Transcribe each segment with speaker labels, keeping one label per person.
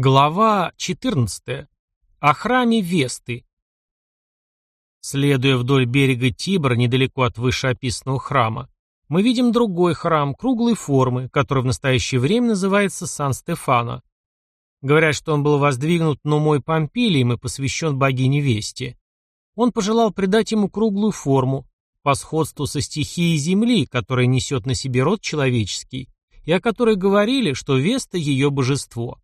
Speaker 1: Глава 14. О храме Весты. Следуя вдоль берега Тибра, недалеко от вышеописанного храма, мы видим другой храм круглой формы, который в настоящее время называется Сан-Стефано. Говорят, что он был воздвигнут Нумой Помпилием и посвящен богине Весте. Он пожелал придать ему круглую форму, по сходству со стихией земли, которая несет на себе род человеческий, и о которой говорили, что Веста – ее божество.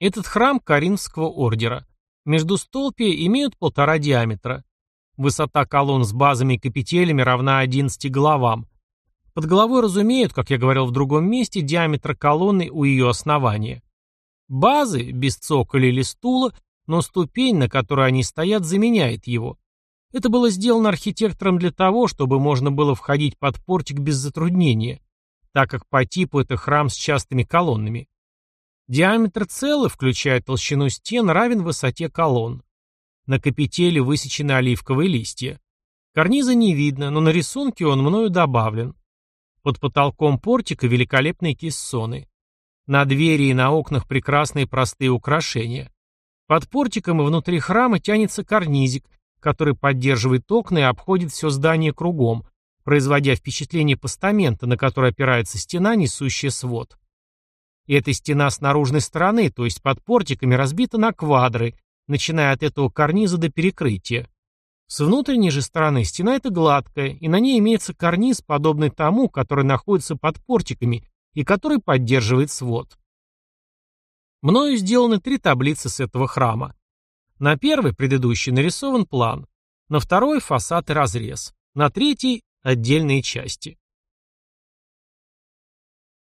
Speaker 1: Этот храм Каринского ордера. Между столпья имеют полтора диаметра. Высота колонн с базами и капителями равна 11 головам. Под головой разумеют, как я говорил в другом месте, диаметр колонны у ее основания. Базы, без цоколя или стула, но ступень, на которой они стоят, заменяет его. Это было сделано архитектором для того, чтобы можно было входить под портик без затруднения, так как по типу это храм с частыми колоннами. Диаметр целы, включая толщину стен, равен высоте колонн. На капителе высечены оливковые листья. Карниза не видно, но на рисунке он мною добавлен. Под потолком портика великолепные кессоны. На двери и на окнах прекрасные простые украшения. Под портиком и внутри храма тянется карнизик, который поддерживает окна и обходит все здание кругом, производя впечатление постамента, на который опирается стена, несущая свод. И эта стена с наружной стороны, то есть под портиками, разбита на квадры, начиная от этого карниза до перекрытия. С внутренней же стороны стена эта гладкая, и на ней имеется карниз, подобный тому, который находится под портиками и который поддерживает свод. Мною сделаны три таблицы с этого храма. На первой, предыдущей, нарисован план. На второй – фасад и разрез. На третьей – отдельные части.